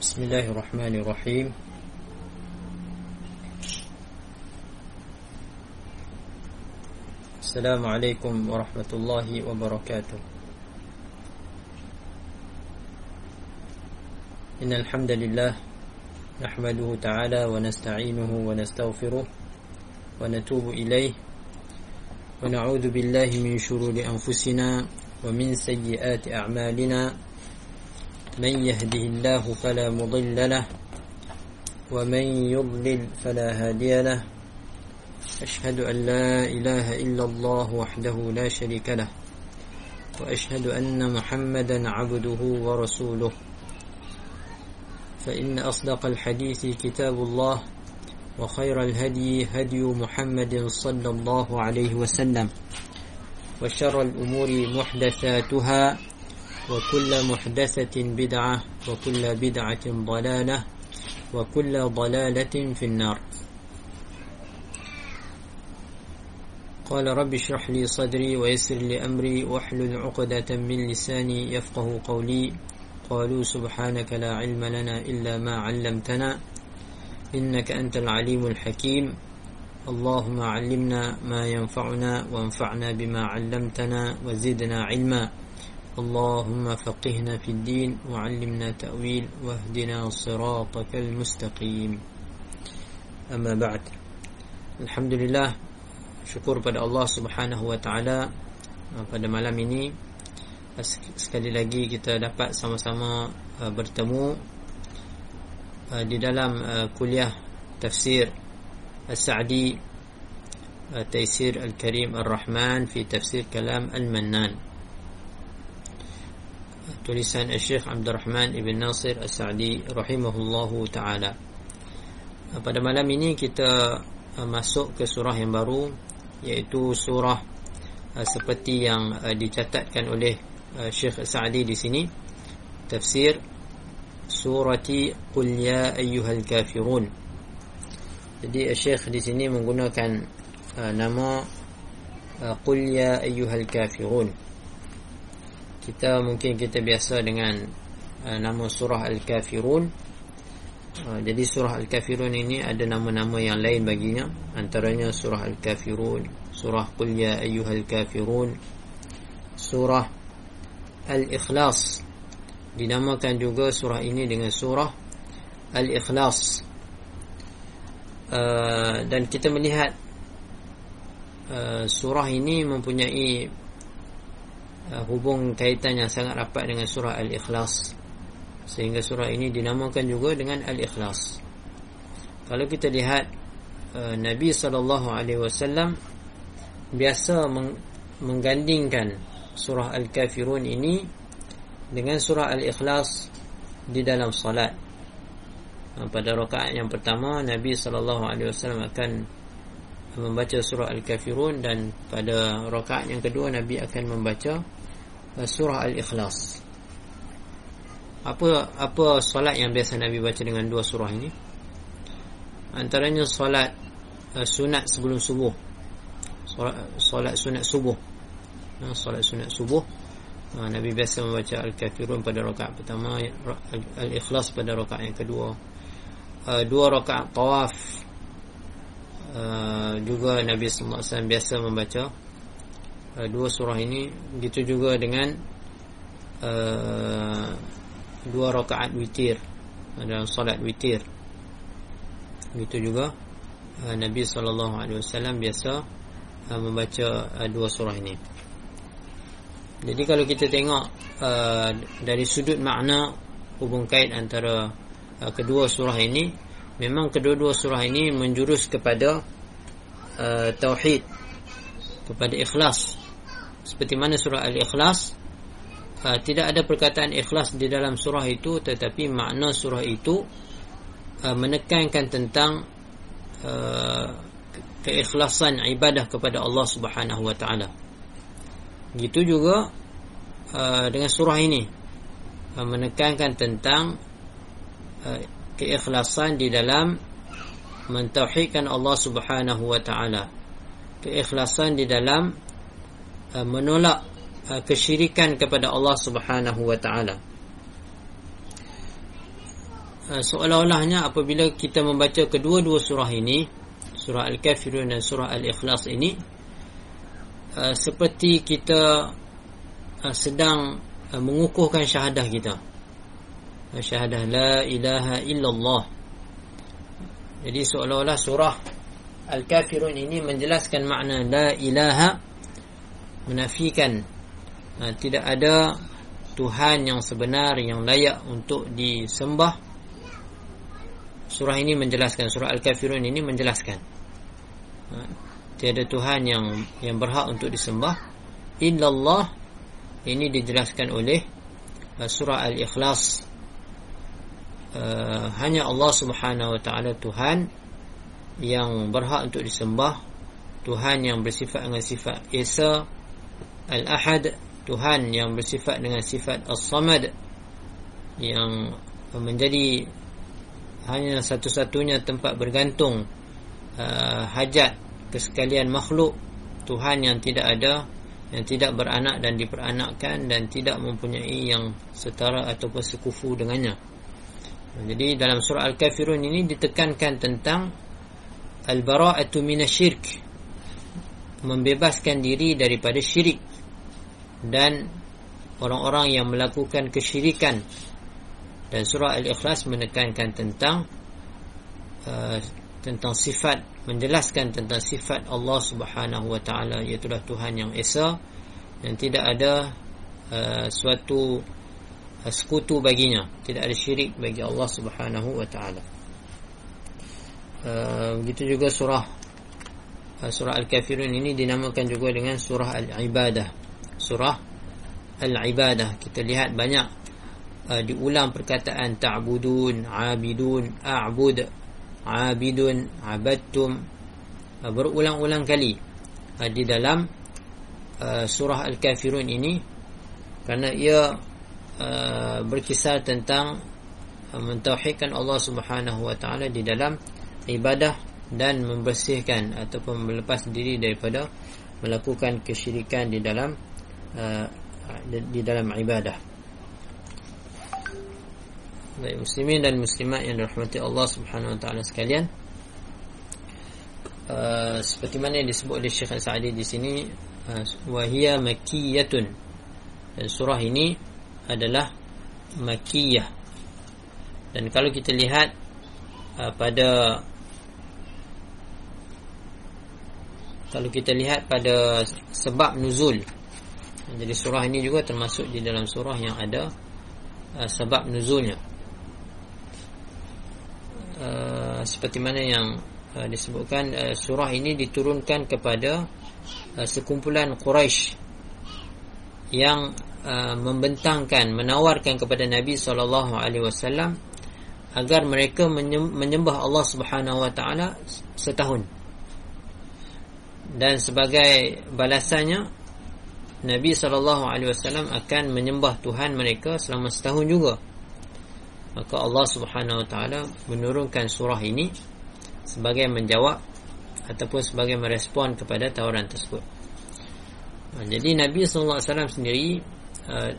بسم الله الرحمن الرحيم. السلام عليكم ورحمة الله وبركاته. إن الحمد لله نحمده تعالى ونستعينه ونستغفره ونتوب إليه. ونعوذ بالله من شرور أنفسنا ومن سيئات أعمالنا. من يهده الله فلا مضل له ومن يضلل فلا هادي له. أشهد أن لا إله إلا الله وحده لا شريك له وأشهد أن محمدا عبده ورسوله. فإن أصدق الحديث كتاب الله وخير الهدي هدي محمد صلى الله عليه وسلم وشر الأمور محدثاتها. وكل محدثة بدعة وكل بدعة ضلالة وكل ضلالة في النار. قال رب اشرح لي صدري ويسر لي أمري واحلل عقدة من لساني يفقه قولي. قالوا سبحانك لا علم لنا إلا ما علمتنا إنك أنت العليم الحكيم. اللهم علمنا ما ينفعنا وانفعنا بما علمتنا وزدنا علما. اللهم فقهنا في الدين وعلمنا تأويل واهدنا صراطك المستقيم أما بعد الحمد لله syukur pada Allah Subhanahu wa taala pada malam ini sekali lagi kita dapat sama-sama bertemu di dalam kuliah tafsir As-Sa'di Taisir Al-Karim Ar-Rahman fi tafsir kalam Al-Mannan tulisan Syekh Abdul Rahman Ibn Nasir As-Sa'di rahimahullahu taala. Pada malam ini kita masuk ke surah yang baru iaitu surah uh, seperti yang dicatatkan oleh Syekh Sa'di di sini. Tafsir surati qul ya ayyuhal kafirun. Jadi Syekh di sini menggunakan nama qul ya ayyuhal kafirun kita mungkin kita biasa dengan uh, nama surah al-kafirun. Uh, jadi surah Al-Kafirun ini ada nama-nama yang lain baginya. Antaranya surah Al-Kafirun surah Qul ya ayyuhal kafirun surah Al-Ikhlas. Dinamakan juga surah ini dengan surah Al-Ikhlas. Uh, dan kita melihat uh, surah ini mempunyai uh, hubung kaitan yang sangat rapat dengan surah Al-Ikhlas sehingga surah ini dinamakan juga dengan Al-Ikhlas. Kalau kita lihat uh, Nabi wasallam biasa meng menggandingkan surah Al-Kafirun ini dengan surah Al-Ikhlas di dalam salat. Uh, pada rakaat yang pertama Nabi wasallam akan membaca surah Al-Kafirun dan pada rakaat yang kedua Nabi akan membaca surah Al-Ikhlas. Apa apa solat yang biasa Nabi baca dengan dua surah ini? Antaranya solat uh, sunat sebelum subuh. Solat, solat sunat subuh. Uh, solat sunat subuh. Uh, Nabi biasa membaca Al-Kafirun pada rakaat pertama Al-Ikhlas pada rakaat yang kedua. Uh, dua rakaat tawaf. Uh, juga Nabi SAW biasa membaca uh, dua surah ini begitu juga dengan uh, dua rakaat witir dalam solat witir. Begitu juga uh, Nabi wasallam biasa uh, membaca uh, dua surah ini. Jadi kalau kita tengok uh, dari sudut makna hubung kait antara uh, kedua surah ini memang kedua-dua surah ini menjurus kepada uh, tauhid kepada ikhlas seperti mana surah al-ikhlas uh, tidak ada perkataan ikhlas di dalam surah itu tetapi makna surah itu uh, menekankan tentang uh, keikhlasan ibadah kepada Allah Subhanahu wa taala. Gitu juga uh, dengan surah ini uh, menekankan tentang uh, keikhlasan di dalam mentauhidkan Allah Subhanahu wa taala. Keikhlasan di dalam uh, menolak Uh, kesyirikan kepada Allah Subhanahu wa taala. uh, seolah-olahnya apabila kita membaca kedua-dua surah ini surah Al-Kafirun dan surah Al-Ikhlas ini seperti kita sedang uh, mengukuhkan syahadah kita syahadah la ilaha illallah jadi seolah-olah surah Al-Kafirun ini menjelaskan makna la ilaha menafikan. Uh, tidak ada Tuhan yang sebenar yang layak untuk disembah. Surah ini menjelaskan surah al-kafirun ini menjelaskan. Ha, tiada Tuhan yang yang berhak untuk disembah. Illallah ini dijelaskan oleh uh, surah al-ikhlas. Uh, hanya Allah Subhanahu wa taala Tuhan yang berhak untuk disembah. Tuhan yang bersifat dengan sifat Esa Al-Ahad Tuhan yang bersifat dengan sifat As-Samad yang menjadi hanya satu-satunya tempat bergantung uh, hajat kesekalian makhluk Tuhan yang tidak ada yang tidak beranak dan diperanakkan dan tidak mempunyai yang setara ataupun sekufu dengannya. Jadi dalam surah Al-Kafirun ini ditekankan tentang Al-Bara'atu minasyirk membebaskan diri daripada syirik dan orang-orang yang melakukan kesyirikan. Dan surah al-ikhlas menekankan tentang uh, tentang sifat menjelaskan tentang sifat Allah Subhanahu wa taala iaitu Tuhan yang esa. Dan tidak ada uh, suatu uh, sekutu baginya. Tidak ada syirik bagi Allah Subhanahu wa taala. Uh, begitu juga surah uh, surah al-kafirun ini dinamakan juga dengan surah al-ibadah surah Al-Ibadah. Kita lihat banyak uh, diulang perkataan ta'budun, abidun, a'bud, abidun, abadtum. Uh, berulang-ulang kali uh, di dalam uh, surah Al-Kafirun ini kerana ia uh, berkisar tentang uh, mentauhidkan Allah Subhanahu wa taala di dalam ibadah dan membersihkan ataupun melepas diri daripada melakukan kesyirikan di dalam Uh, di dalam ibadah. Baik muslimin dan muslimat yang dirahmati Allah Subhanahu wa taala sekalian. Uh, seperti mana yang disebut oleh Syekh Sa'di di sini uh, wahia makkiyatun. Dan surah ini adalah makkiyah. Dan kalau kita lihat uh, pada kalau kita lihat pada sebab nuzul jadi surah ini juga termasuk di dalam surah yang ada uh, sebab nuzulnya. Uh, seperti mana yang uh, disebutkan uh, surah ini diturunkan kepada uh, sekumpulan Quraisy yang uh, membentangkan menawarkan kepada Nabi sallallahu alaihi wasallam agar mereka menyembah Allah Subhanahu wa taala setahun. Dan sebagai balasannya Nabi SAW akan menyembah Tuhan mereka selama setahun juga. Maka Allah Subhanahu Wa Taala menurunkan surah ini sebagai menjawab ataupun sebagai merespon kepada tawaran tersebut. Ha, jadi Nabi SAW sendiri uh,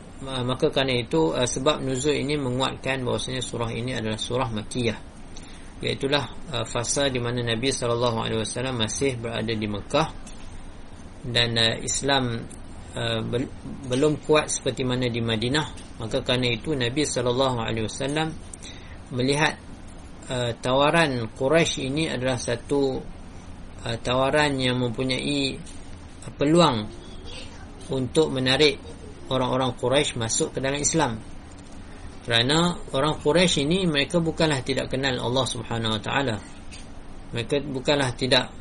maka kerana itu uh, sebab nuzul ini menguatkan bahawasanya surah ini adalah surah makiyah. Iaitulah fasa di mana Nabi SAW masih berada di Mekah dan Islam Uh, belum kuat seperti mana di Madinah maka kerana itu Nabi sallallahu alaihi wasallam melihat uh, tawaran Quraisy ini adalah satu uh, tawaran yang mempunyai peluang untuk menarik orang-orang Quraisy masuk ke dalam Islam. Kerana orang Quraisy ini mereka bukanlah tidak kenal Allah Subhanahu wa taala. Mereka bukanlah tidak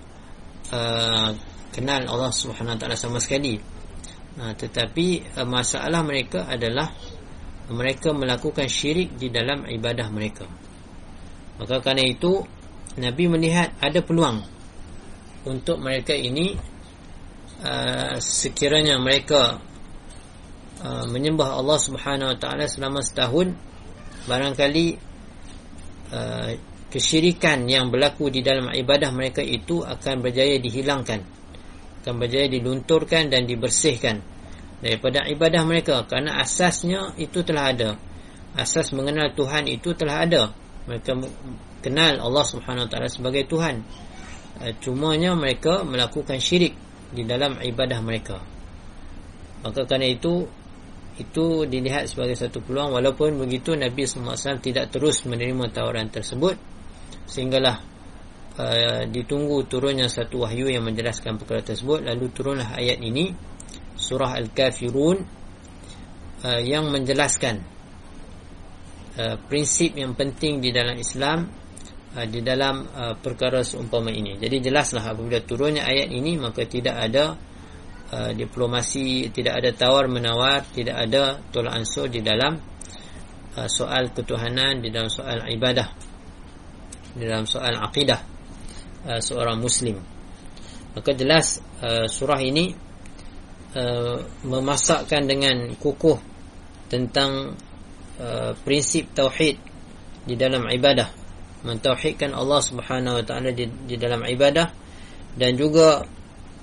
uh, kenal Allah Subhanahu wa taala sama sekali ha, Tetapi uh, masalah mereka adalah Mereka melakukan syirik di dalam ibadah mereka. Maka kerana itu Nabi melihat ada peluang Untuk mereka ini uh, Sekiranya mereka uh, Menyembah Allah subhanahu wa ta'ala selama setahun Barangkali uh, Kesyirikan yang berlaku di dalam ibadah mereka itu Akan berjaya dihilangkan akan berjaya dilunturkan dan dibersihkan daripada ibadah mereka. Kerana asasnya itu telah ada. Asas mengenal Tuhan itu telah ada. Mereka kenal Allah Subhanahu Wa Taala sebagai Tuhan. Uh, cumanya mereka melakukan syirik di dalam ibadah mereka. Maka kerana itu itu dilihat sebagai satu peluang walaupun begitu Nabi SAW tidak terus menerima tawaran tersebut. Sehinggalah uh, ditunggu turunnya satu wahyu yang menjelaskan perkara tersebut. Lalu turunlah ayat ini surah Al-Kafirun uh, yang menjelaskan uh, prinsip yang penting di dalam Islam uh, di dalam uh, perkara seumpama ini. Jadi jelaslah apabila turunnya ayat ini maka tidak ada uh, diplomasi tidak ada tawar menawar tidak ada tolak ansur di dalam uh, soal ketuhanan di dalam soal ibadah di dalam soal akidah uh, seorang muslim. Maka jelas uh, surah ini Uh, memasakkan dengan kukuh tentang prinsip tauhid di dalam ibadah. Mentauhidkan Allah Subhanahu wa taala di, dalam ibadah dan juga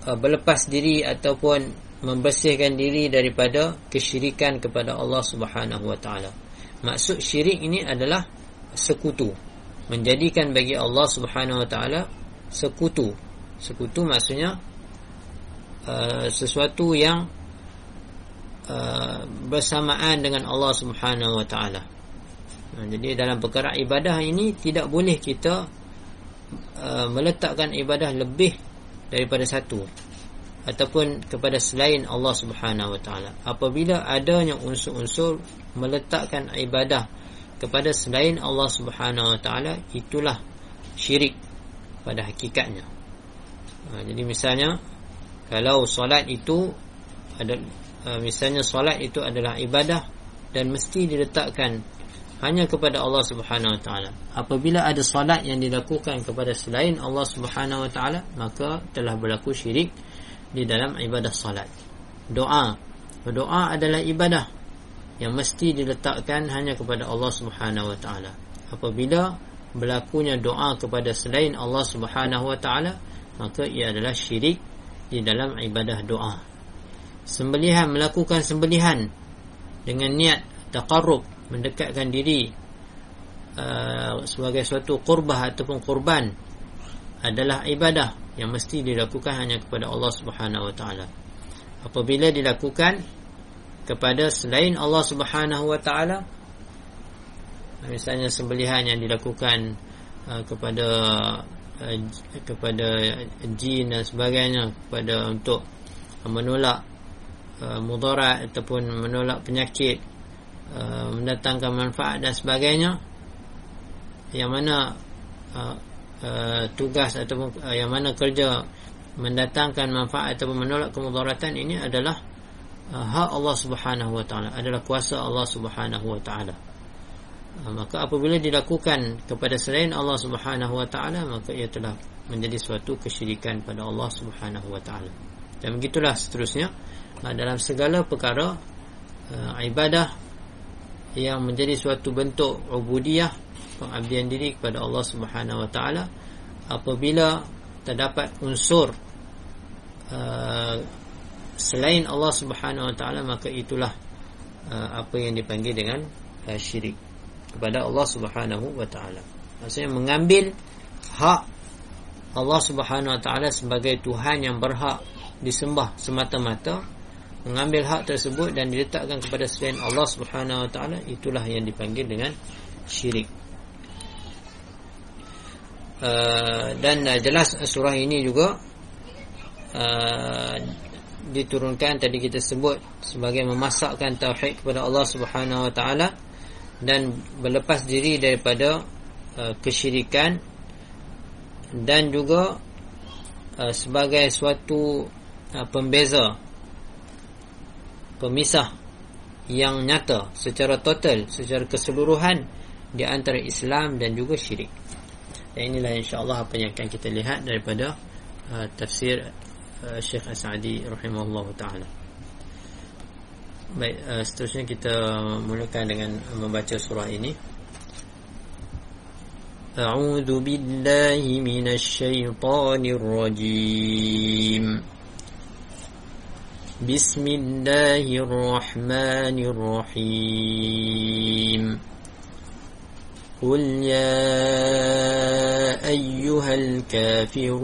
berlepas diri ataupun membersihkan diri daripada kesyirikan kepada Allah Subhanahu wa taala. Maksud syirik ini adalah sekutu menjadikan bagi Allah Subhanahu wa taala sekutu sekutu maksudnya Uh, sesuatu yang uh, bersamaan dengan Allah Subhanahu wa taala. Uh, jadi dalam perkara ibadah ini tidak boleh kita uh, meletakkan ibadah lebih daripada satu ataupun kepada selain Allah Subhanahu wa taala. Apabila adanya unsur-unsur meletakkan ibadah kepada selain Allah Subhanahu wa taala itulah syirik pada hakikatnya. Uh, jadi misalnya kalau solat itu ada uh, misalnya solat itu adalah ibadah dan mesti diletakkan hanya kepada Allah Subhanahu Wa Taala. Apabila ada solat yang dilakukan kepada selain Allah Subhanahu Wa Taala, maka telah berlaku syirik di dalam ibadah solat. Doa, doa adalah ibadah yang mesti diletakkan hanya kepada Allah Subhanahu Wa Taala. Apabila berlakunya doa kepada selain Allah Subhanahu Wa Taala, maka ia adalah syirik di dalam ibadah doa. Sembelihan melakukan sembelihan dengan niat taqarrub mendekatkan diri uh, sebagai suatu qurbah ataupun kurban adalah ibadah yang mesti dilakukan hanya kepada Allah Subhanahu wa taala. Apabila dilakukan kepada selain Allah Subhanahu wa taala misalnya sembelihan yang dilakukan uh, kepada Eh, kepada jin dan sebagainya kepada untuk menolak uh, mudarat ataupun menolak penyakit uh, mendatangkan manfaat dan sebagainya yang mana uh, uh, tugas ataupun uh, yang mana kerja mendatangkan manfaat ataupun menolak kemudaratan ini adalah uh, hak Allah Subhanahu wa taala adalah kuasa Allah Subhanahu wa taala maka apabila dilakukan kepada selain Allah Subhanahu wa taala maka ia telah menjadi suatu kesyirikan pada Allah Subhanahu wa taala. Dan begitulah seterusnya. Ha, dalam segala perkara uh, ibadah yang menjadi suatu bentuk ubudiyah pengabdian diri kepada Allah Subhanahu wa taala apabila terdapat unsur selain Allah Subhanahu wa taala maka itulah apa yang dipanggil dengan syirik kepada Allah Subhanahu wa taala. Maksudnya mengambil hak Allah Subhanahu wa taala sebagai Tuhan yang berhak disembah semata-mata, mengambil hak tersebut dan diletakkan kepada selain Allah Subhanahu wa taala itulah yang dipanggil dengan syirik. Uh, dan uh, jelas surah ini juga uh, diturunkan tadi kita sebut sebagai memasakkan tauhid kepada Allah Subhanahu wa taala dan berlepas diri daripada uh, kesyirikan dan juga uh, sebagai suatu uh, pembeza pemisah yang nyata secara total secara keseluruhan di antara Islam dan juga syirik. Dan inilah insya-Allah apa yang akan kita lihat daripada uh, tafsir uh, Syekh As-Sa'di rahimahullahu taala. Baik, uh, seterusnya kita mulakan dengan membaca surah ini. A'udzu billahi minasy syaithanir rajim. Bismillahirrahmanirrahim. قل يا أيها الكافرون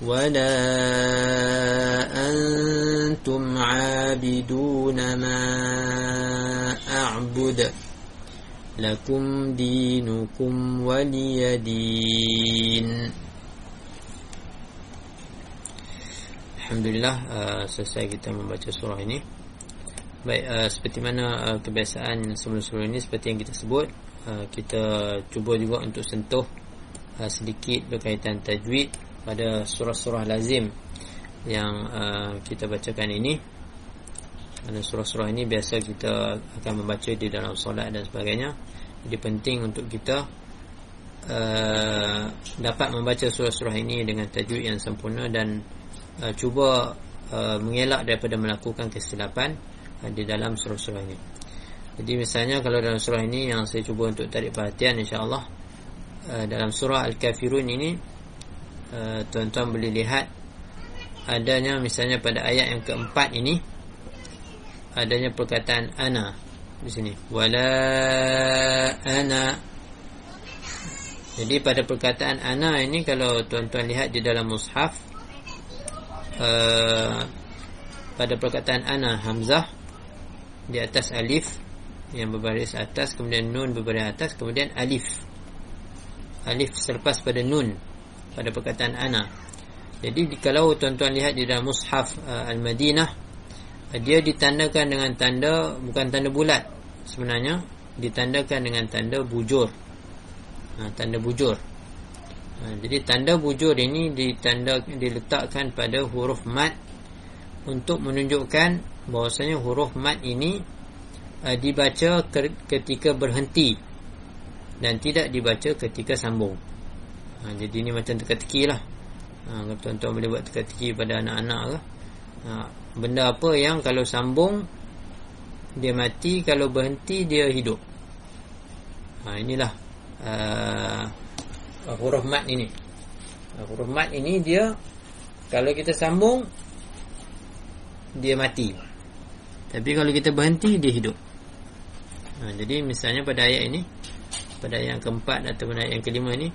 ولا أنتم عابدون ما أعبد لكم دينكم ولي دين Alhamdulillah uh, selesai kita membaca surah ini. Baik uh, seperti mana uh, kebiasaan sebelum-sebelum ini seperti yang kita sebut, uh, kita cuba juga untuk sentuh uh, sedikit berkaitan tajwid pada surah-surah lazim yang uh, kita bacakan ini. Kerana surah-surah ini biasa kita akan membaca di dalam solat dan sebagainya. Jadi penting untuk kita uh, dapat membaca surah-surah ini dengan tajwid yang sempurna dan uh, cuba uh, mengelak daripada melakukan kesilapan uh, di dalam surah-surah ini. Jadi misalnya kalau dalam surah ini yang saya cuba untuk tarik perhatian insya-Allah uh, dalam surah Al-Kafirun ini uh, tuan-tuan boleh lihat adanya misalnya pada ayat yang keempat ini adanya perkataan ana di sini. Wala ana. Jadi pada perkataan ana ini kalau tuan-tuan lihat di dalam mushaf Uh, pada perkataan ana hamzah di atas alif yang berbaris atas kemudian nun berbaris atas kemudian alif alif selepas pada nun pada perkataan ana. Jadi kalau tuan-tuan lihat di dalam mushaf uh, al-madinah uh, dia ditandakan dengan tanda bukan tanda bulat sebenarnya ditandakan dengan tanda bujur. Uh, tanda bujur. Ha, jadi tanda bujur ini ditanda diletakkan pada huruf mat untuk menunjukkan bahawasanya huruf mat ini uh, dibaca ketika berhenti dan tidak dibaca ketika sambung. Ha, jadi ini macam teka-teki lah. Ha, tuan-tuan boleh buat teka-teki pada anak-anak ke. Ha, benda apa yang kalau sambung dia mati, kalau berhenti dia hidup. Ha, inilah. Uh, uh, huruf mat ini. Huruf mat ini dia kalau kita sambung dia mati. Tapi kalau kita berhenti dia hidup. Uh, jadi misalnya pada ayat ini pada yang keempat atau pada yang kelima ini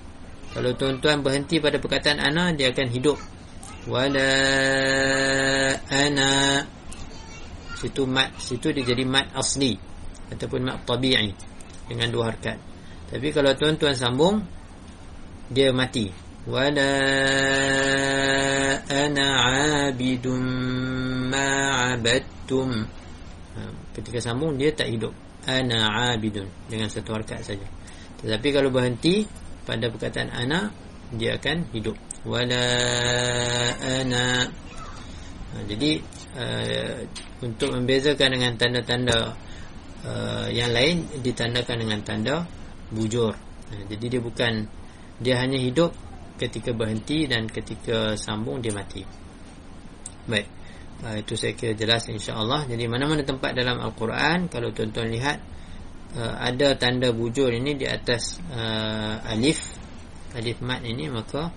kalau tuan-tuan berhenti pada perkataan ana dia akan hidup. Wala ana. Situ mat situ dia jadi mat asli ataupun mat tabi'i dengan dua harakat. Tapi kalau tuan-tuan sambung dia mati. Wala ana abidum ma abadtum. Ha, ketika sambung dia tak hidup. Ana abidun dengan satu harakat saja tetapi kalau berhenti pada perkataan ana dia akan hidup wala ana ha, jadi uh, untuk membezakan dengan tanda-tanda uh, yang lain ditandakan dengan tanda bujur ha, jadi dia bukan dia hanya hidup ketika berhenti dan ketika sambung dia mati. Baik. Uh, itu saya kira jelas insya-Allah. Jadi mana-mana tempat dalam al-Quran kalau tuan-tuan lihat uh, ada tanda bujur ini di atas uh, alif alif mat ini maka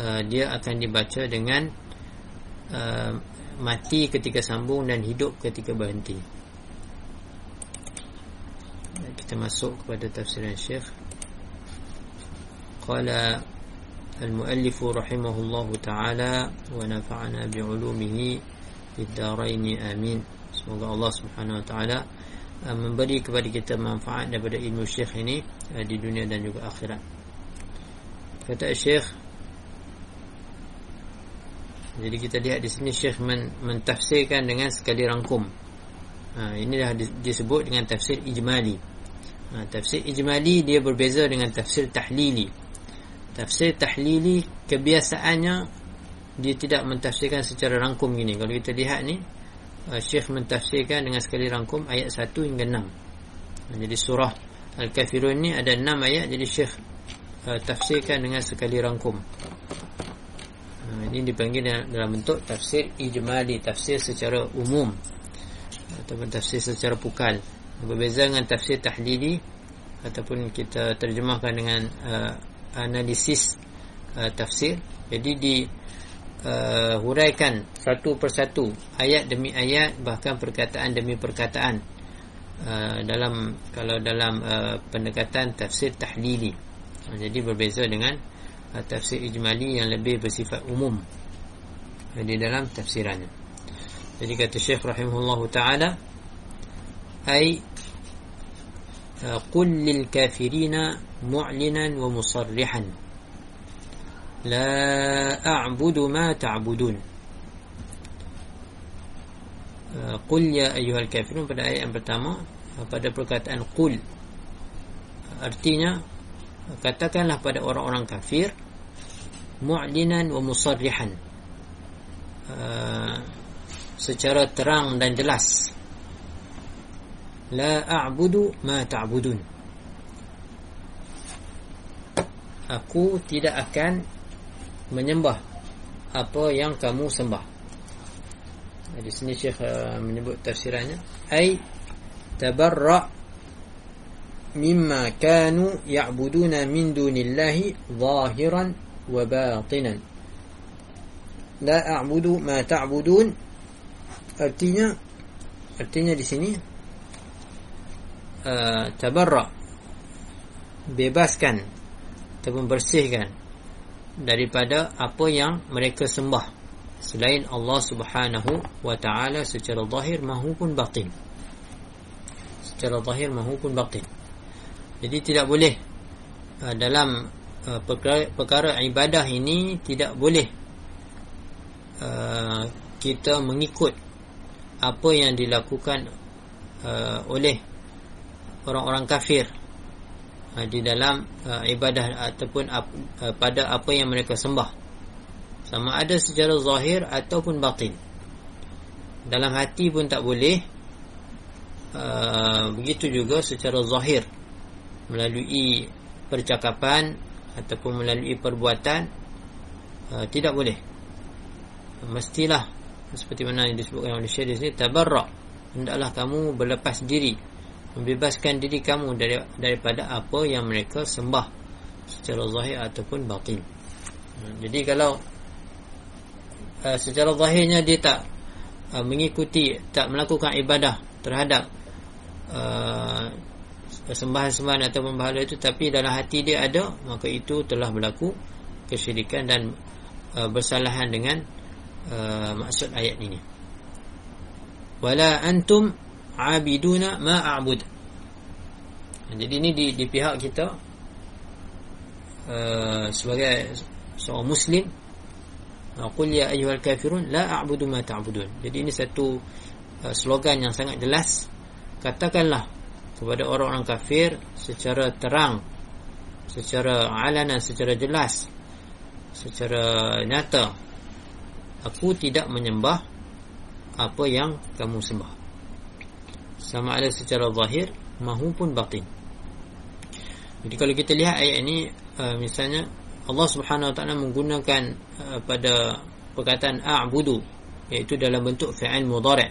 uh, dia akan dibaca dengan uh, mati ketika sambung dan hidup ketika berhenti. Kita masuk kepada tafsiran Syekh قال المؤلف رحمه الله تعالى ونفعنا بعلومه في الدارين آمين semoga Allah Subhanahu wa taala uh, memberi kepada kita manfaat daripada ilmu syekh ini uh, di dunia dan juga akhirat. Kata syekh jadi kita lihat di sini syekh men mentafsirkan dengan sekali rangkum. Uh, ini dah disebut dengan tafsir ijmali. Tafsir ijmali dia berbeza dengan tafsir tahlili. Tafsir tahlili kebiasaannya dia tidak mentafsirkan secara rangkum gini. Kalau kita lihat ni uh, Syekh mentafsirkan dengan sekali rangkum ayat 1 hingga 6 jadi surah Al-Kafirun ni ada 6 ayat jadi Syekh uh, tafsirkan dengan sekali rangkum. Ini dipanggil dalam bentuk tafsir ijmali tafsir secara umum ataupun tafsir secara pukal. Berbeza dengan tafsir tahlili ataupun kita terjemahkan dengan uh, analisis uh, tafsir. Jadi di uh, huraikan satu persatu ayat demi ayat bahkan perkataan demi perkataan. Uh, dalam kalau dalam uh, pendekatan tafsir tahlili. Jadi berbeza dengan uh, tafsir ijmali yang lebih bersifat umum. Di dalam tafsirannya. Jadi kata Syekh rahimahullah taala ai uh, qul lil kafirina mu'linan wa musarrihan. لا أعبد ما تعبدون قل يا أيها الكافرون pada ayat yang pertama pada perkataan qul artinya katakanlah pada orang-orang kafir mu'linan wa musarrihan secara terang dan jelas La a'budu ma ta'budun Aku tidak akan menyembah apa yang kamu sembah. Di sini Syekh uh, menyebut tafsirannya ai tabarra mimma kanu ya'buduna min dunillahi zahiran wa batinan. La a'budu ma ta'budun artinya artinya di sini Uh, tabarra bebaskan ataupun bersihkan daripada apa yang mereka sembah. Selain Allah Subhanahu wa taala secara zahir maupun batin. Secara zahir maupun batin. Jadi tidak boleh uh, dalam uh, perkara, perkara ibadah ini tidak boleh uh, kita mengikut apa yang dilakukan oleh orang-orang kafir di dalam uh, ibadah ataupun uh, pada apa yang mereka sembah. Sama ada secara zahir ataupun batin. Dalam hati pun tak boleh uh, begitu juga secara zahir. Melalui percakapan ataupun melalui perbuatan uh, tidak boleh. Mestilah seperti mana yang disebutkan oleh Syekh di sini tabarra hendaklah kamu berlepas diri membebaskan diri kamu dari, daripada apa yang mereka sembah secara zahir ataupun batin. Jadi kalau uh, secara zahirnya dia tak uh, mengikuti, tak melakukan ibadah terhadap uh, sembahan-sembahan atau pembahala itu tapi dalam hati dia ada, maka itu telah berlaku kesyirikan dan uh, bersalahan dengan uh, maksud ayat ini. Wala antum abiduna ma a'bud. Jadi ini di, di pihak kita uh, sebagai seorang muslim qul ya ayyuhal kafirun la a'budu ma ta'budun. Jadi ini satu uh, slogan yang sangat jelas. Katakanlah kepada orang-orang kafir secara terang secara alanan secara jelas secara nyata aku tidak menyembah apa yang kamu sembah sama ada secara zahir maupun batin. Jadi kalau kita lihat ayat ini uh, misalnya Allah Subhanahu Wa Taala menggunakan uh, pada perkataan a'budu iaitu dalam bentuk fi'il mudhari'.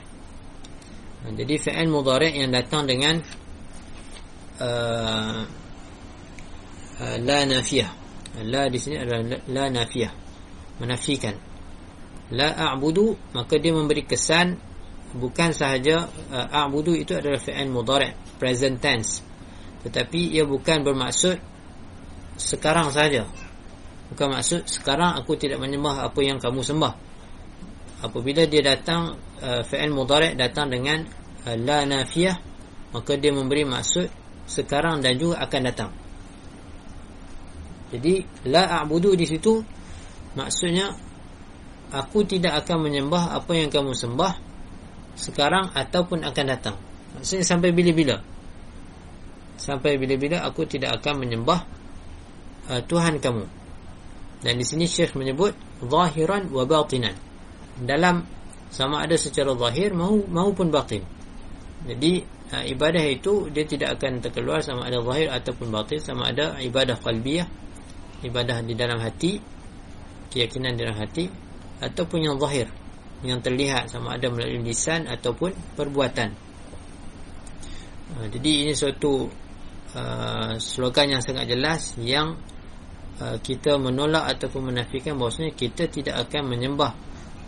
Uh, jadi fi'il mudhari' yang datang dengan uh, la nafiyah. La di sini adalah la, la nafiyah. Menafikan. La a'budu maka dia memberi kesan bukan sahaja uh, a'budu itu adalah fi'il mudhari' present tense. Tetapi ia bukan bermaksud sekarang saja bukan maksud sekarang aku tidak menyembah apa yang kamu sembah. Apabila dia datang uh, fi'il mudhari' datang dengan uh, la nafiyah maka dia memberi maksud sekarang dan juga akan datang. Jadi la a'budu di situ maksudnya aku tidak akan menyembah apa yang kamu sembah sekarang ataupun akan datang. Maksudnya sampai bila-bila? Sampai bila-bila aku tidak akan menyembah uh, Tuhan kamu. Dan di sini Syekh menyebut zahiran wa batinan. Dalam sama ada secara zahir maupun batin jadi ha, ibadah itu dia tidak akan terkeluar sama ada zahir ataupun batin sama ada ibadah qalbiyah ibadah di dalam hati keyakinan di dalam hati ataupun yang zahir yang terlihat sama ada melalui lisan ataupun perbuatan. Ha, jadi ini suatu uh, slogan yang sangat jelas yang uh, kita menolak ataupun menafikan bahawasanya kita tidak akan menyembah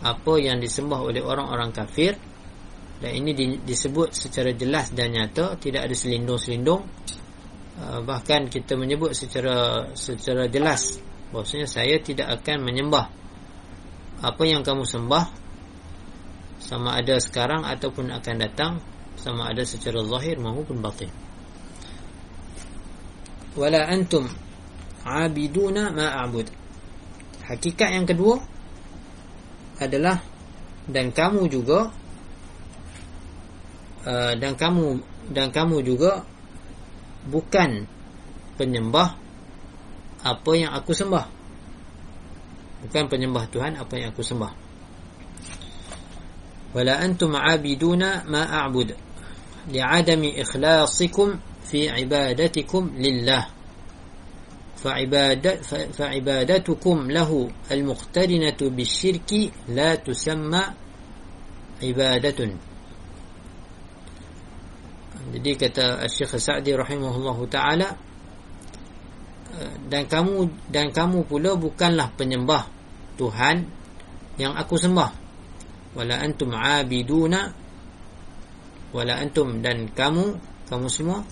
apa yang disembah oleh orang-orang kafir. Dan ini di, disebut secara jelas dan nyata tidak ada selindung-selindung. Uh, bahkan kita menyebut secara secara jelas bahwasanya saya tidak akan menyembah apa yang kamu sembah sama ada sekarang ataupun akan datang sama ada secara zahir maupun batin. Wala antum abiduna ma a'bud. Hakikat yang kedua adalah dan kamu juga uh, dan kamu dan kamu juga bukan penyembah apa yang aku sembah. Bukan penyembah Tuhan apa yang aku sembah wala antum aabiduna ma a'bud li'adami ikhlasikum fi ibadatikum lillah فعبادتكم له المقترنة بالشرك لا تسمى عبادة jadi kata Syekh Sa'di rahimahullahu taala dan kamu dan kamu pula bukanlah penyembah Tuhan yang aku sembah wala antum abiduna. Wala antum dan kamu kamu semua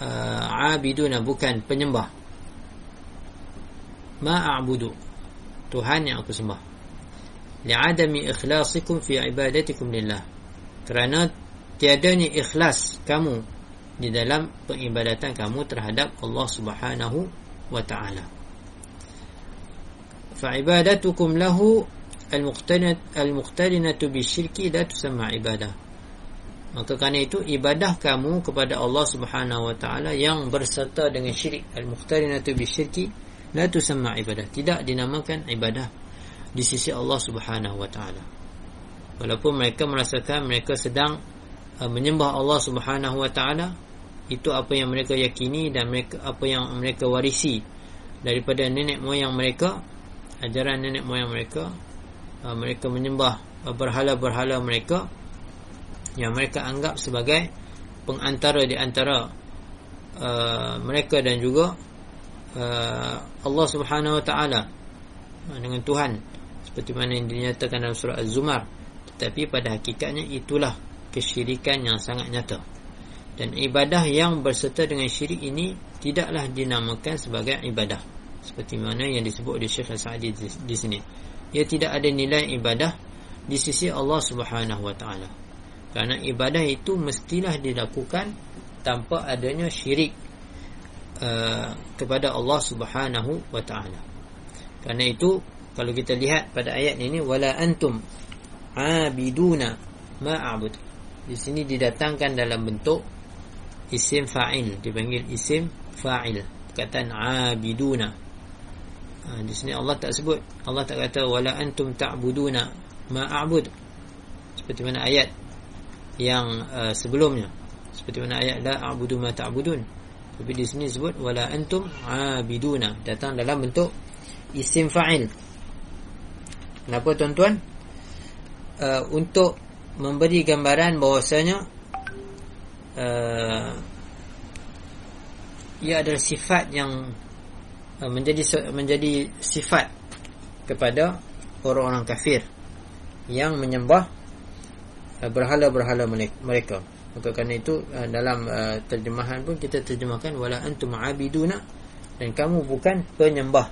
uh, abiduna bukan penyembah. Ma a'budu Tuhan yang aku sembah. Li'adami ikhlasikum fi ibadatikum lillah. Kerana tiadanya ikhlas kamu di dalam peribadatan kamu terhadap Allah Subhanahu wa taala. Fa ibadatukum lahu al-muqtarinatu bisyirki la tusamma ibadah Maka kerana itu ibadah kamu kepada Allah Subhanahu wa taala yang berserta dengan syirik al-muqtarinatu bisyirki la tusamma ibadah. Tidak dinamakan ibadah di sisi Allah Subhanahu wa taala. Walaupun mereka merasakan mereka sedang uh, menyembah Allah Subhanahu wa taala, itu apa yang mereka yakini dan mereka apa yang mereka warisi daripada nenek moyang mereka, ajaran nenek moyang mereka, uh, mereka menyembah uh, berhala-berhala mereka yang mereka anggap sebagai pengantara di antara uh, mereka dan juga uh, Allah Subhanahu Wa Taala dengan Tuhan. Seperti mana yang dinyatakan dalam surah Az-Zumar. Tetapi pada hakikatnya itulah kesyirikan yang sangat nyata. Dan ibadah yang berserta dengan syirik ini tidaklah dinamakan sebagai ibadah. Seperti mana yang disebut oleh Syekh Sa'di di sini ia tidak ada nilai ibadah di sisi Allah Subhanahu Wa Taala kerana ibadah itu mestilah dilakukan tanpa adanya syirik uh, kepada Allah Subhanahu wa taala. Karena itu kalau kita lihat pada ayat ini wala antum abiduna ma a'bud. Di sini didatangkan dalam bentuk isim fa'il dipanggil isim fa'il perkataan abiduna. Ha, di sini Allah tak sebut. Allah tak kata wala antum ta'buduna ma a'bud. Seperti mana ayat yang uh, sebelumnya. Seperti mana ayat la a'budu ma ta'budun. Tapi di sini sebut wala antum abiduna. Datang dalam bentuk isim fa'il. Kenapa tuan-tuan? Uh, untuk memberi gambaran bahawasanya uh, ia adalah sifat yang menjadi menjadi sifat kepada orang-orang kafir yang menyembah Uh, berhala-berhala mereka. Maka kerana itu uh, dalam terjemahan pun kita terjemahkan wala antum abiduna dan kamu bukan penyembah.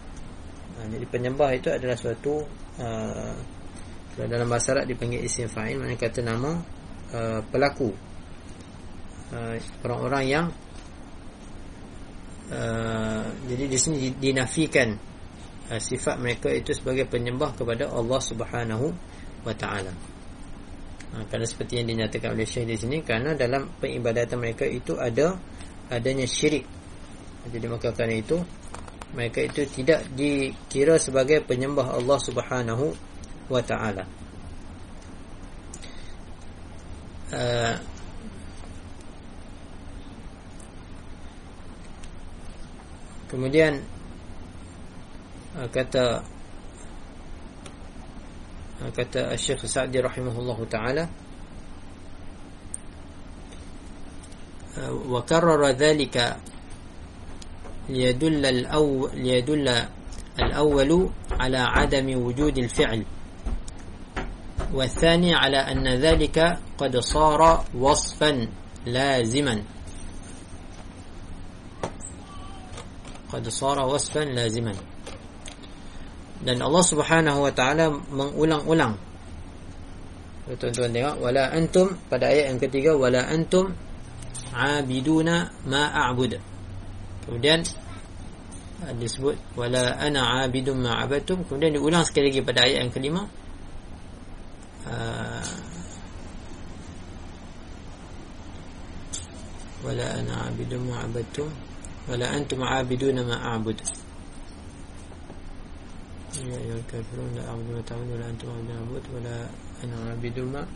Jadi penyembah itu adalah suatu dalam bahasa Arab dipanggil isim fa'il maknanya kata nama pelaku. Orang-orang yang jadi di sini dinafikan sifat mereka itu sebagai penyembah kepada Allah Subhanahu wa taala. Ha, Kerana seperti yang dinyatakan oleh Syekh di sini Kerana dalam peribadatan mereka itu ada Adanya syirik. Jadi maka kerana itu Mereka itu tidak dikira sebagai penyembah Allah subhanahu wa ta'ala. Uh, Kemudian kata kata Syekh Sa'di rahimahullahu taala وكرر ذلك ليدل الأول ليدل الأول على عدم وجود الفعل والثاني على أن ذلك قد صار وصفا لازما qad sara wasfan laziman. Dan Allah Subhanahu wa taala mengulang-ulang. Tuan-tuan tengok wala antum pada ayat yang ketiga wala antum abiduna ma a'bud. Kemudian disebut wala ana abidun ma abadtum. Kemudian diulang sekali lagi pada ayat yang kelima. Ah, wala ana abidun ma abadtum. ولا أنتم عابدون ما أعبد. يا أيها الكافرون لا أعبد ما تعبدون ولا أنتم عابدون ما أعبد ولا أنا عابد ما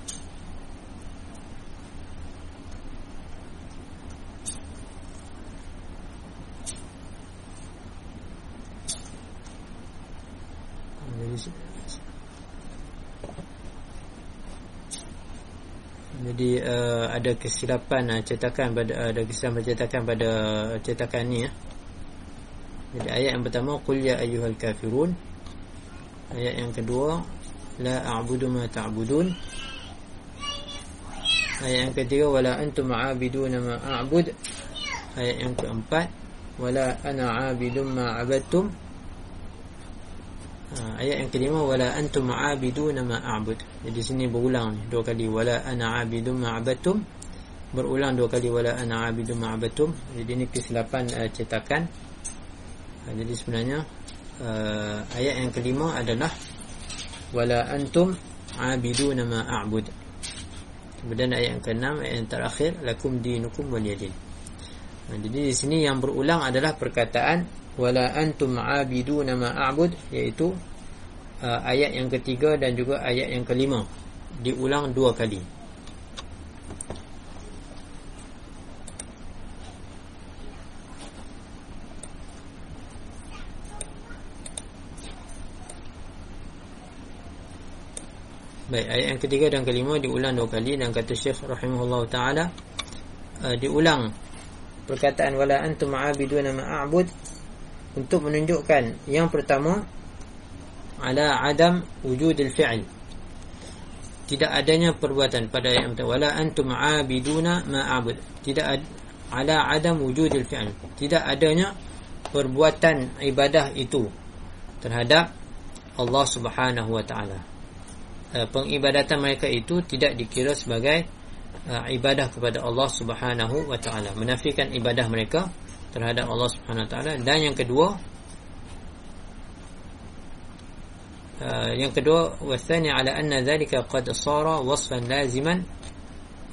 Jadi uh, ada kesilapan uh, cetakan pada uh, ada kesilapan cetakan pada cetakan ni ya. Jadi ayat yang pertama qul ya ayyuhal kafirun. Ayat yang kedua la a'budu ma ta'budun. Ayat yang ketiga wala antum a'abidun ma a'bud. Ayat yang keempat wala ana 'abidun ma 'abadtum. Ha, ayat yang kelima wala antum ma'abidun ma a'bud. Jadi sini berulang dua kali wala ana 'abidun ma a'badtum. Berulang dua kali wala ana 'abidun ma a'badtum. Jadi ini kesilapan uh, cetakan. Ha, jadi sebenarnya uh, ayat yang kelima adalah wala antum 'abidun ma a'bud. Kemudian ayat yang keenam ayat yang terakhir lakum dinukum waliyadin. Ha, jadi di sini yang berulang adalah perkataan wala antum aabiduna ma a'bud iaitu uh, ayat yang ketiga dan juga ayat yang kelima. Diulang dua kali. Baik, ayat yang ketiga dan kelima diulang dua kali dan kata Syekh rahimahullah taala uh, diulang perkataan wala antum aabiduna ma a'bud untuk menunjukkan yang pertama ala adam wujud al-fi'l tidak adanya perbuatan pada ayat pertama. Wala antum aabiduna ma a'bud. Tidak ad, ala adam wujud al-fi'l tidak adanya perbuatan ibadah itu terhadap Allah Subhanahu wa taala. Uh, pengibadatan mereka itu tidak dikira sebagai uh, ibadah kepada Allah Subhanahu wa taala. Menafikan ibadah mereka terhadap Allah Subhanahu Wa Taala. Dan yang kedua uh, yang kedua wasani ala anna dhalika qad sara wasfan laziman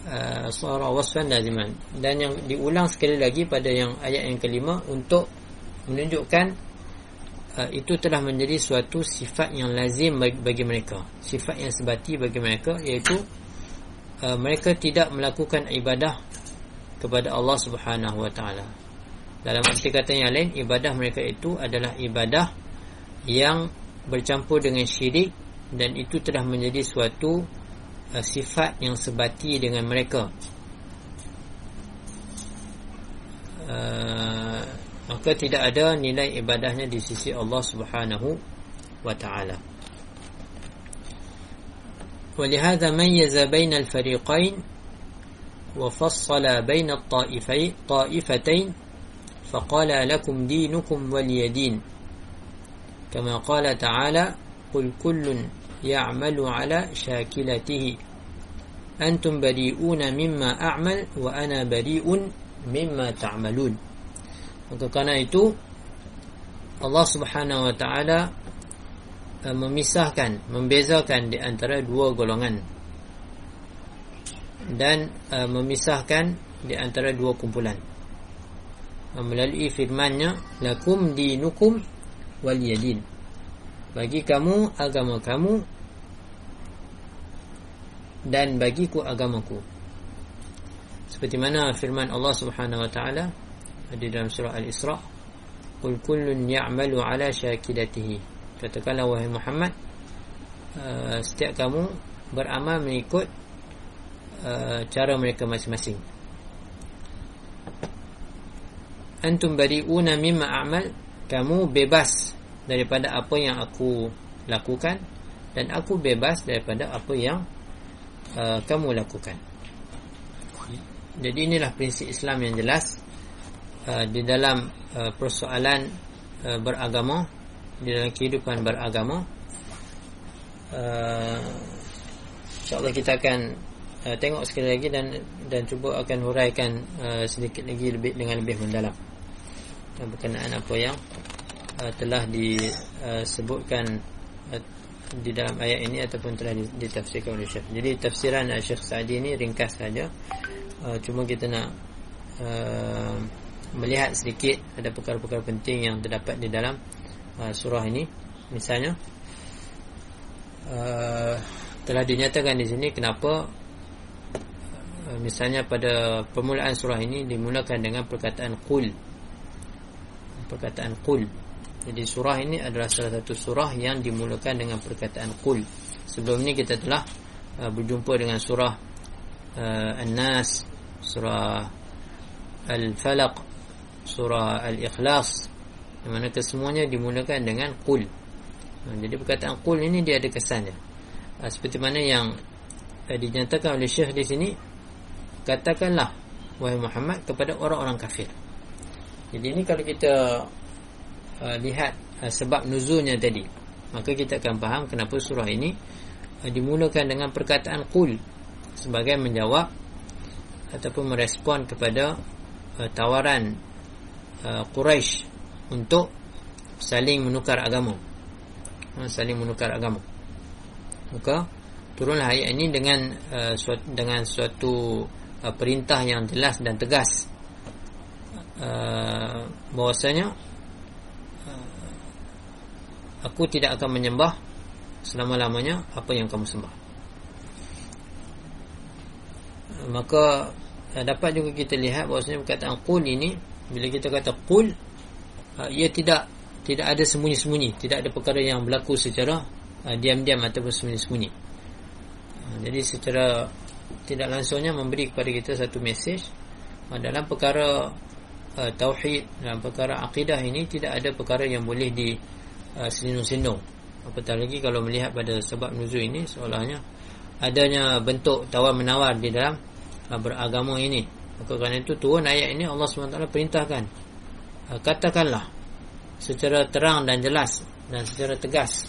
uh, sara wasfan laziman. Dan yang diulang sekali lagi pada yang ayat yang kelima untuk menunjukkan uh, itu telah menjadi suatu sifat yang lazim bagi, mereka. Sifat yang sebati bagi mereka iaitu mereka tidak melakukan ibadah kepada Allah Subhanahu Wa Taala dalam arti kata yang lain ibadah mereka itu adalah ibadah yang bercampur dengan syirik dan itu telah menjadi suatu uh, sifat yang sebati dengan mereka uh, maka tidak ada nilai ibadahnya di sisi Allah Subhanahu wa taala ولهذا ميز بين الفريقين وفصل بين الطائفتين فقال لكم دينكم ولي دين كما قال تعالى قل كل يعمل على شاكلته أنتم بريئون مما أعمل وأنا بريء مما تعملون maka kerana itu Allah subhanahu wa ta'ala memisahkan membezakan di antara dua golongan dan uh, memisahkan di antara dua kumpulan melalui firman-Nya lakum dinukum waliyadin bagi kamu agama kamu dan bagiku agamaku. Seperti mana firman Allah Subhanahu wa taala di dalam surah Al-Isra qul kullun ya'malu ala syakilatihi katakanlah wahai Muhammad uh, setiap kamu beramal mengikut uh, cara mereka masing-masing antum bari'una mimma a'mal. Kamu bebas daripada apa yang aku lakukan dan aku bebas daripada apa yang uh, kamu lakukan. Jadi inilah prinsip Islam yang jelas uh, di dalam uh, persoalan uh, beragama di dalam kehidupan beragama. Uh, insyaallah kita akan uh, tengok sekali lagi dan dan cuba akan huraikan uh, sedikit lagi lebih dengan lebih mendalam uh, berkenaan apa yang uh, telah disebutkan uh, di dalam ayat ini ataupun telah ditafsirkan oleh Syekh. Jadi tafsiran Syekh Sa'di ini ringkas saja. Uh, cuma kita nak uh, melihat sedikit ada perkara-perkara penting yang terdapat di dalam uh, surah ini. Misalnya uh, telah dinyatakan di sini kenapa uh, misalnya pada permulaan surah ini dimulakan dengan perkataan qul perkataan qul. Jadi surah ini adalah salah satu surah yang dimulakan dengan perkataan qul. Sebelum ini kita telah uh, berjumpa dengan surah uh, An-Nas surah Al-Falaq surah Al-Ikhlas yang mana kesemuanya dimulakan dengan Qul. Uh, jadi perkataan Qul ini dia ada kesannya. Uh, seperti mana yang uh, dinyatakan oleh Syekh di sini katakanlah wahai Muhammad kepada orang-orang kafir jadi ini kalau kita uh, lihat uh, sebab nuzulnya tadi maka kita akan faham kenapa surah ini uh, dimulakan dengan perkataan Qul sebagai menjawab ataupun merespon kepada uh, tawaran uh, Quraisy untuk saling menukar agama. Uh, saling menukar agama. Maka turunlah ayat ini dengan uh, suatu, dengan suatu uh, perintah yang jelas dan tegas. Uh, bahwasanya aku tidak akan menyembah selama-lamanya apa yang kamu sembah. maka uh, dapat juga kita lihat bahawasanya perkataan qul ini bila kita kata qul uh, ia tidak tidak ada sembunyi-sembunyi tidak ada perkara yang berlaku secara uh, diam-diam ataupun sembunyi-sembunyi jadi secara tidak langsungnya memberi kepada kita satu mesej dalam perkara uh, tauhid dalam perkara akidah ini tidak ada perkara yang boleh di uh, senung-senung apatah lagi kalau melihat pada sebab nuzul ini seolahnya adanya bentuk tawar menawar di dalam uh, beragama ini. Maka kerana itu turun ayat ini Allah SWT perintahkan uh, katakanlah secara terang dan jelas dan secara tegas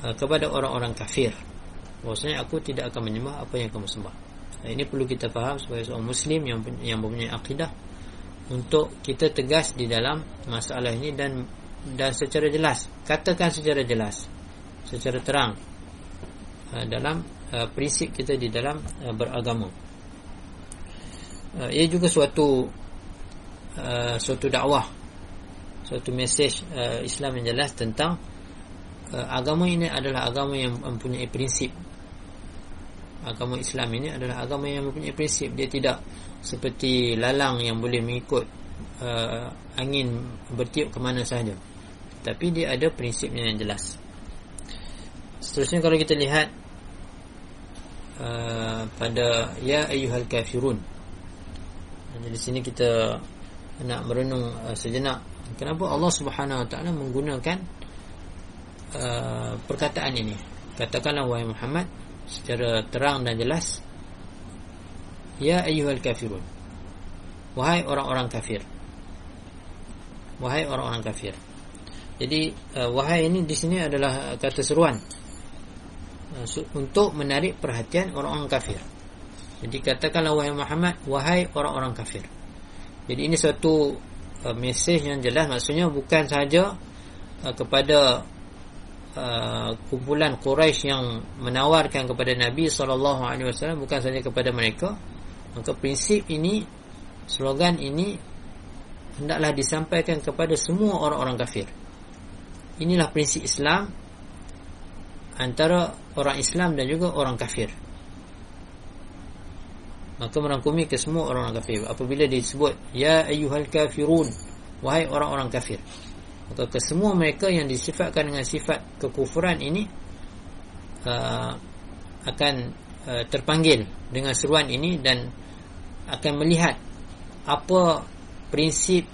uh, kepada orang-orang kafir. Bahwasanya aku tidak akan menyembah apa yang kamu sembah. Ini perlu kita faham sebagai seorang muslim yang yang mempunyai akidah untuk kita tegas di dalam masalah ini dan dan secara jelas katakan secara jelas secara terang uh, dalam uh, prinsip kita di dalam uh, beragama. Uh, ia juga suatu uh, suatu dakwah, suatu mesej uh, Islam yang jelas tentang uh, agama ini adalah agama yang mempunyai prinsip. Agama Islam ini adalah agama yang mempunyai prinsip. Dia tidak seperti lalang yang boleh mengikut uh, angin bertiup ke mana sahaja. Tapi dia ada prinsipnya yang jelas. Seterusnya kalau kita lihat Uh, pada ya ayyuhal kafirun. Jadi sini kita nak merenung uh, sejenak kenapa Allah Subhanahu wa taala menggunakan uh, perkataan ini. Katakanlah wahai Muhammad secara terang dan jelas ya ayyuhal kafirun. Wahai orang-orang kafir. Wahai orang-orang kafir. Jadi uh, wahai ini di sini adalah kata seruan Uh, untuk menarik perhatian orang-orang kafir. Jadi katakanlah wahai Muhammad, wahai orang-orang kafir. Jadi ini satu uh, mesej yang jelas maksudnya bukan sahaja uh, kepada uh, kumpulan Quraisy yang menawarkan kepada Nabi sallallahu alaihi wasallam bukan sahaja kepada mereka. Maka prinsip ini slogan ini hendaklah disampaikan kepada semua orang-orang kafir. Inilah prinsip Islam antara orang Islam dan juga orang kafir. maka merangkumi ke semua orang-orang kafir apabila disebut ya ayyuhal kafirun wahai orang-orang kafir maka ke semua mereka yang disifatkan dengan sifat kekufuran ini uh, akan uh, terpanggil dengan seruan ini dan akan melihat apa prinsip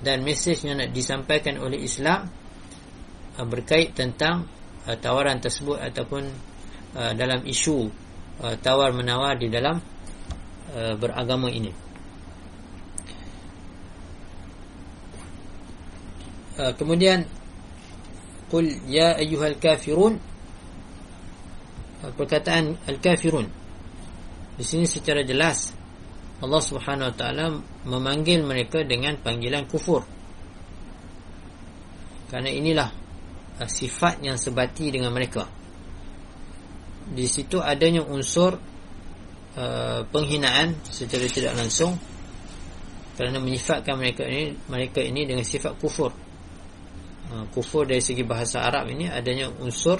dan mesej yang nak disampaikan oleh Islam uh, berkait tentang uh, tawaran tersebut ataupun uh, dalam isu uh, tawar menawar di dalam uh, beragama ini. Uh, kemudian qul ya ayyuhal kafirun uh, perkataan al-kafirun di sini secara jelas Allah Subhanahu wa taala memanggil mereka dengan panggilan kufur. Karena inilah uh, sifat yang sebati dengan mereka. Di situ adanya unsur uh, penghinaan secara tidak langsung kerana menyifatkan mereka ini mereka ini dengan sifat kufur. Uh, kufur dari segi bahasa Arab ini adanya unsur